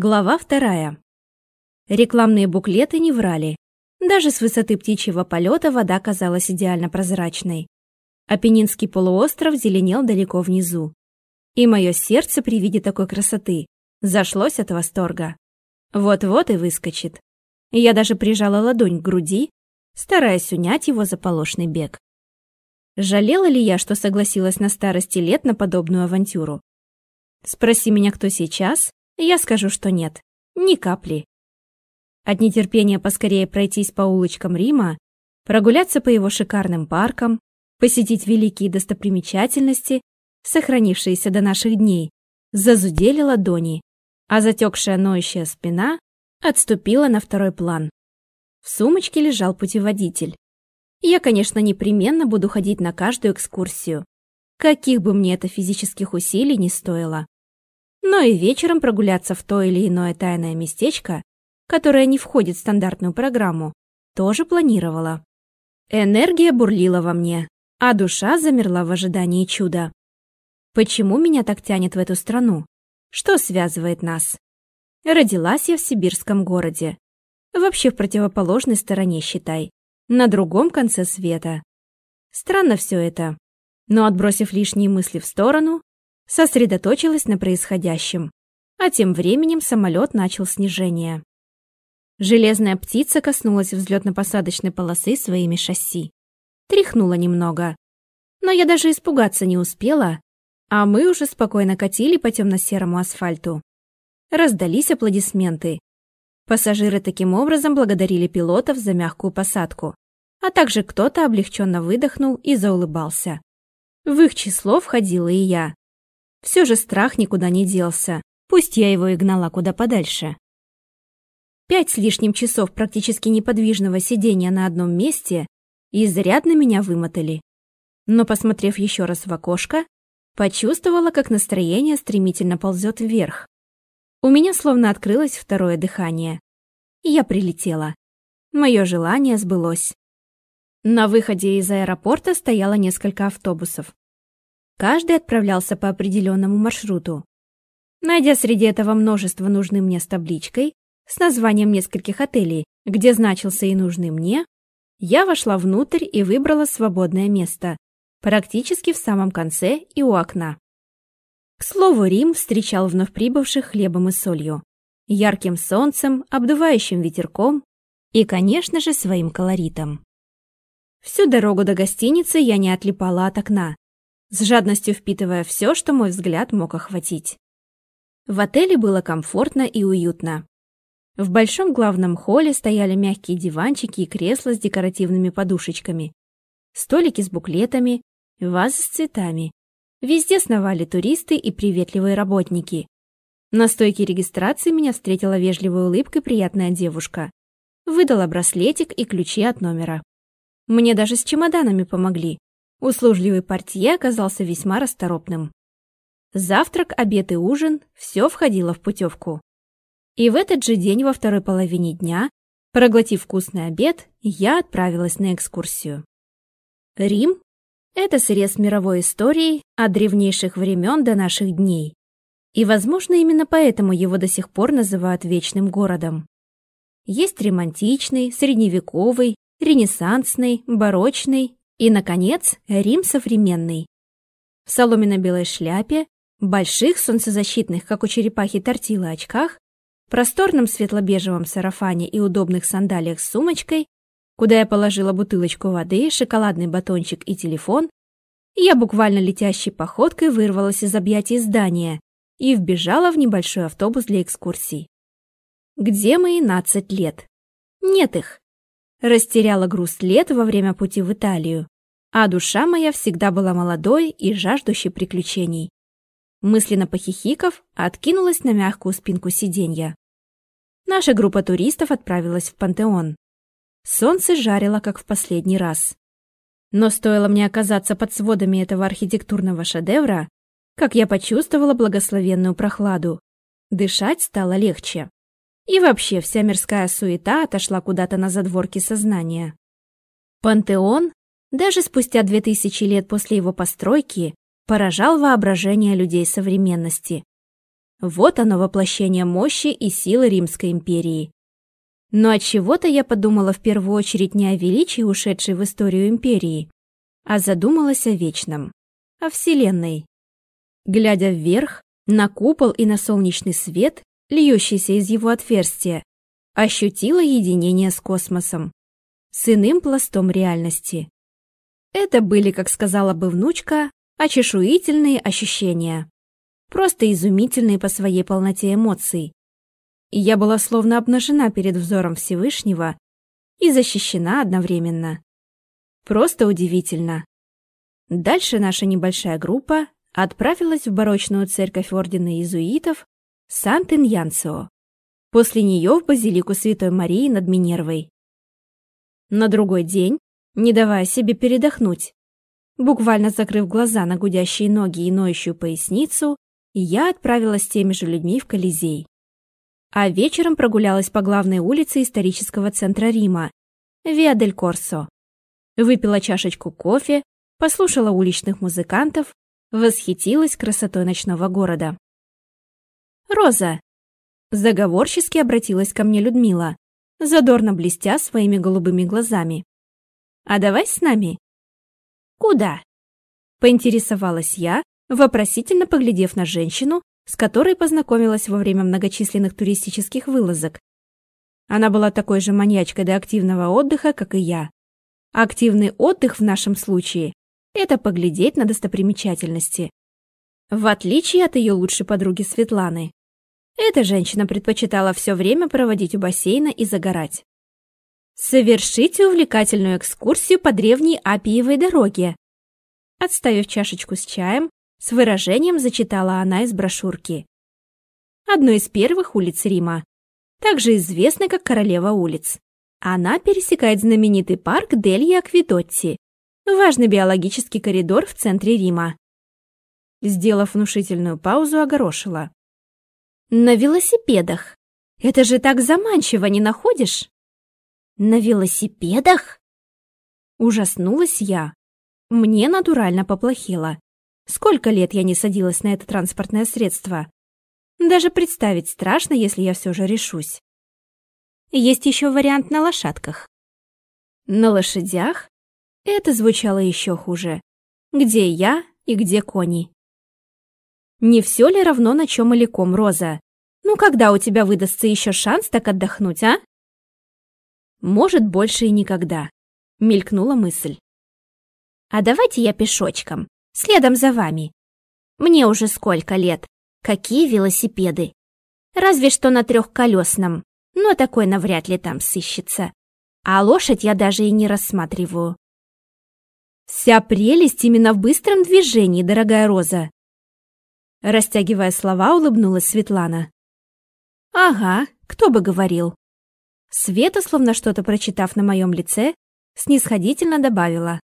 Глава вторая. Рекламные буклеты не врали. Даже с высоты птичьего полета вода казалась идеально прозрачной. Апеннинский полуостров зеленел далеко внизу. И мое сердце при виде такой красоты зашлось от восторга. Вот-вот и выскочит. Я даже прижала ладонь к груди, стараясь унять его заполошный бег. Жалела ли я, что согласилась на старости лет на подобную авантюру? Спроси меня, кто сейчас, я скажу, что нет. Ни капли. От нетерпения поскорее пройтись по улочкам Рима, прогуляться по его шикарным паркам, посетить великие достопримечательности, сохранившиеся до наших дней, зазудели ладони, а затекшая ноющая спина отступила на второй план. В сумочке лежал путеводитель. Я, конечно, непременно буду ходить на каждую экскурсию, каких бы мне это физических усилий не стоило но и вечером прогуляться в то или иное тайное местечко, которое не входит в стандартную программу, тоже планировала. Энергия бурлила во мне, а душа замерла в ожидании чуда. Почему меня так тянет в эту страну? Что связывает нас? Родилась я в сибирском городе. Вообще в противоположной стороне, считай. На другом конце света. Странно все это. Но отбросив лишние мысли в сторону, сосредоточилась на происходящем, а тем временем самолет начал снижение. Железная птица коснулась взлетно-посадочной полосы своими шасси. Тряхнула немного. Но я даже испугаться не успела, а мы уже спокойно катили по темно-серому асфальту. Раздались аплодисменты. Пассажиры таким образом благодарили пилотов за мягкую посадку, а также кто-то облегченно выдохнул и заулыбался. В их число входила и я. Все же страх никуда не делся, пусть я его и гнала куда подальше. Пять с лишним часов практически неподвижного сидения на одном месте изрядно меня вымотали. Но, посмотрев еще раз в окошко, почувствовала, как настроение стремительно ползет вверх. У меня словно открылось второе дыхание. Я прилетела. Мое желание сбылось. На выходе из аэропорта стояло несколько автобусов. Каждый отправлялся по определенному маршруту. Найдя среди этого множество нужным мне с табличкой, с названием нескольких отелей, где значился и нужный мне, я вошла внутрь и выбрала свободное место, практически в самом конце и у окна. К слову, Рим встречал вновь прибывших хлебом и солью, ярким солнцем, обдувающим ветерком и, конечно же, своим колоритом. Всю дорогу до гостиницы я не отлипала от окна, с жадностью впитывая все, что мой взгляд мог охватить. В отеле было комфортно и уютно. В большом главном холле стояли мягкие диванчики и кресла с декоративными подушечками, столики с буклетами, вазы с цветами. Везде сновали туристы и приветливые работники. На стойке регистрации меня встретила вежливой улыбкой приятная девушка. Выдала браслетик и ключи от номера. Мне даже с чемоданами помогли. Услужливый портье оказался весьма расторопным. Завтрак, обед и ужин – все входило в путевку. И в этот же день во второй половине дня, проглотив вкусный обед, я отправилась на экскурсию. Рим – это срез мировой истории от древнейших времен до наших дней. И, возможно, именно поэтому его до сих пор называют вечным городом. Есть романтичный, средневековый, ренессансный, барочный и, наконец, Рим современный. В соломенно-белой шляпе, больших солнцезащитных, как у черепахи тортилы, очках, просторном светло-бежевом сарафане и удобных сандалиях с сумочкой, куда я положила бутылочку воды, шоколадный батончик и телефон, я буквально летящей походкой вырвалась из объятий здания и вбежала в небольшой автобус для экскурсий. Где мои 12 лет? Нет их. Растеряла груз лет во время пути в Италию, а душа моя всегда была молодой и жаждущей приключений. Мысленно похихиков, откинулась на мягкую спинку сиденья. Наша группа туристов отправилась в Пантеон. Солнце жарило, как в последний раз. Но стоило мне оказаться под сводами этого архитектурного шедевра, как я почувствовала благословенную прохладу. Дышать стало легче. И вообще вся мирская суета отошла куда-то на задворки сознания. Пантеон, даже спустя две тысячи лет после его постройки, поражал воображение людей современности. Вот оно воплощение мощи и силы Римской империи. Но от чего-то я подумала в первую очередь не о величии, ушедшей в историю империи, а задумалась о вечном, о Вселенной. Глядя вверх, на купол и на солнечный свет, льющийся из его отверстия, ощутила единение с космосом, с иным пластом реальности. Это были, как сказала бы внучка, очешуительные ощущения, просто изумительные по своей полноте эмоций. Я была словно обнажена перед взором Всевышнего и защищена одновременно. Просто удивительно. Дальше наша небольшая группа отправилась в барочную церковь ордена иезуитов Сант-Иньянцио. После нее в базилику Святой Марии над Минервой. На другой день, не давая себе передохнуть, буквально закрыв глаза на гудящие ноги и ноющую поясницу, я отправилась с теми же людьми в Колизей. А вечером прогулялась по главной улице исторического центра Рима, Виа-дель-Корсо. Выпила чашечку кофе, послушала уличных музыкантов восхитилась красотой ночного города. «Роза!» Заговорчески обратилась ко мне Людмила, задорно блестя своими голубыми глазами. «А давай с нами?» «Куда?» Поинтересовалась я, вопросительно поглядев на женщину, с которой познакомилась во время многочисленных туристических вылазок. Она была такой же маньячкой до активного отдыха, как и я. Активный отдых в нашем случае это поглядеть на достопримечательности. В отличие от ее лучшей подруги Светланы. Эта женщина предпочитала все время проводить у бассейна и загорать. Совершите увлекательную экскурсию по древней Апиевой дороге. Отставив чашечку с чаем, с выражением зачитала она из брошюрки. Одной из первых улиц Рима, также известной как Королева улиц. Она пересекает знаменитый парк Дельи Аквидотти, Важный биологический коридор в центре Рима. Сделав внушительную паузу, огорошила. «На велосипедах! Это же так заманчиво, не находишь?» «На велосипедах?» Ужаснулась я. Мне натурально поплохело. Сколько лет я не садилась на это транспортное средство. Даже представить страшно, если я все же решусь. Есть еще вариант на лошадках. На лошадях? Это звучало еще хуже. Где я и где кони? Не все ли равно, на чем иликом, Роза? Ну, когда у тебя выдастся еще шанс так отдохнуть, а? Может, больше и никогда, мелькнула мысль. А давайте я пешочком, следом за вами. Мне уже сколько лет? Какие велосипеды? Разве что на трехколесном, но такой навряд ли там сыщется. А лошадь я даже и не рассматриваю. Вся прелесть именно в быстром движении, дорогая Роза. Растягивая слова, улыбнулась Светлана. Ага, кто бы говорил. Света, словно что-то прочитав на моем лице, снисходительно добавила.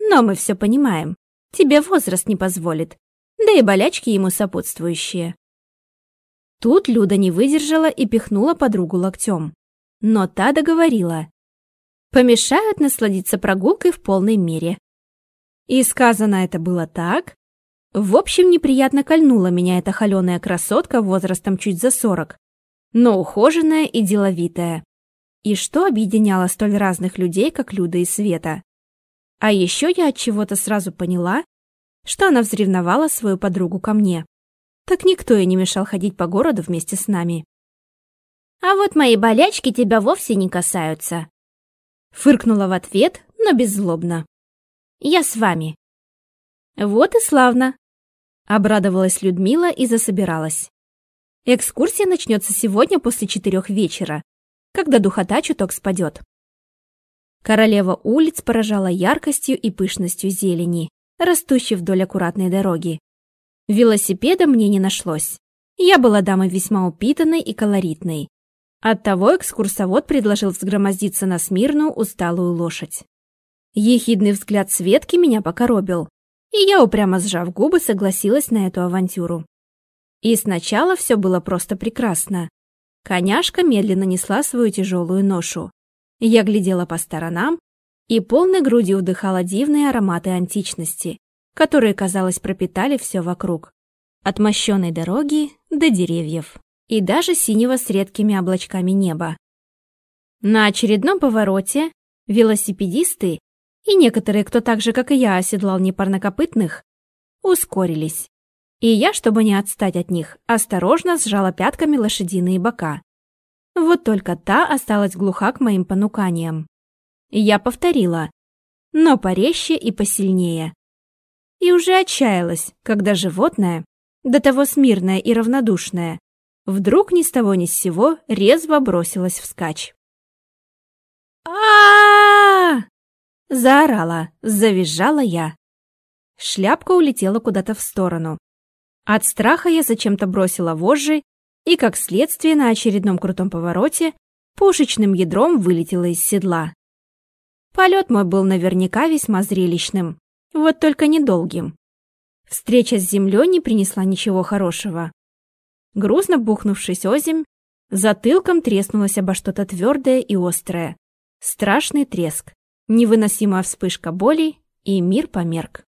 Но мы все понимаем. Тебе возраст не позволит. Да и болячки ему сопутствующие. Тут Люда не выдержала и пихнула подругу локтем. Но та договорила. Помешают насладиться прогулкой в полной мере. И сказано это было так. В общем, неприятно кольнула меня эта холеная красотка возрастом чуть за сорок, но ухоженная и деловитая. И что объединяло столь разных людей, как Люда и Света? А еще я от чего-то сразу поняла, что она взревновала свою подругу ко мне. Так никто и не мешал ходить по городу вместе с нами. «А вот мои болячки тебя вовсе не касаются», фыркнула в ответ, но беззлобно. Я с вами». «Вот и славно!» Обрадовалась Людмила и засобиралась. Экскурсия начнется сегодня после четырех вечера, когда духота чуток спадет. Королева улиц поражала яркостью и пышностью зелени, растущей вдоль аккуратной дороги. Велосипеда мне не нашлось. Я была дамой весьма упитанной и колоритной. Оттого экскурсовод предложил взгромоздиться на смирную усталую лошадь. Ехидный взгляд Светки меня покоробил, и я, упрямо сжав губы, согласилась на эту авантюру. И сначала все было просто прекрасно. Коняшка медленно несла свою тяжелую ношу. Я глядела по сторонам и полной грудью вдыхала дивные ароматы античности, которые, казалось, пропитали все вокруг. От мощенной дороги до деревьев. И даже синего с редкими облачками неба. На очередном повороте велосипедисты и некоторые, кто так же, как и я, оседлал непарнокопытных, ускорились. И я, чтобы не отстать от них, осторожно сжала пятками лошадиные бока. Вот только та осталась глуха к моим понуканиям. Я повторила, но порезче и посильнее. И уже отчаялась, когда животное, до того смирное и равнодушное, вдруг ни с того ни с сего резво бросилось вскачь. а Заорала, завизжала я. Шляпка улетела куда-то в сторону. От страха я зачем-то бросила вожжи и, как следствие, на очередном крутом повороте пушечным ядром вылетела из седла. Полет мой был наверняка весьма зрелищным, вот только недолгим. Встреча с землей не принесла ничего хорошего. Грустно бухнувшись озимь, затылком треснулось обо что-то твердое и острое. Страшный треск, невыносимая вспышка боли, и мир померк.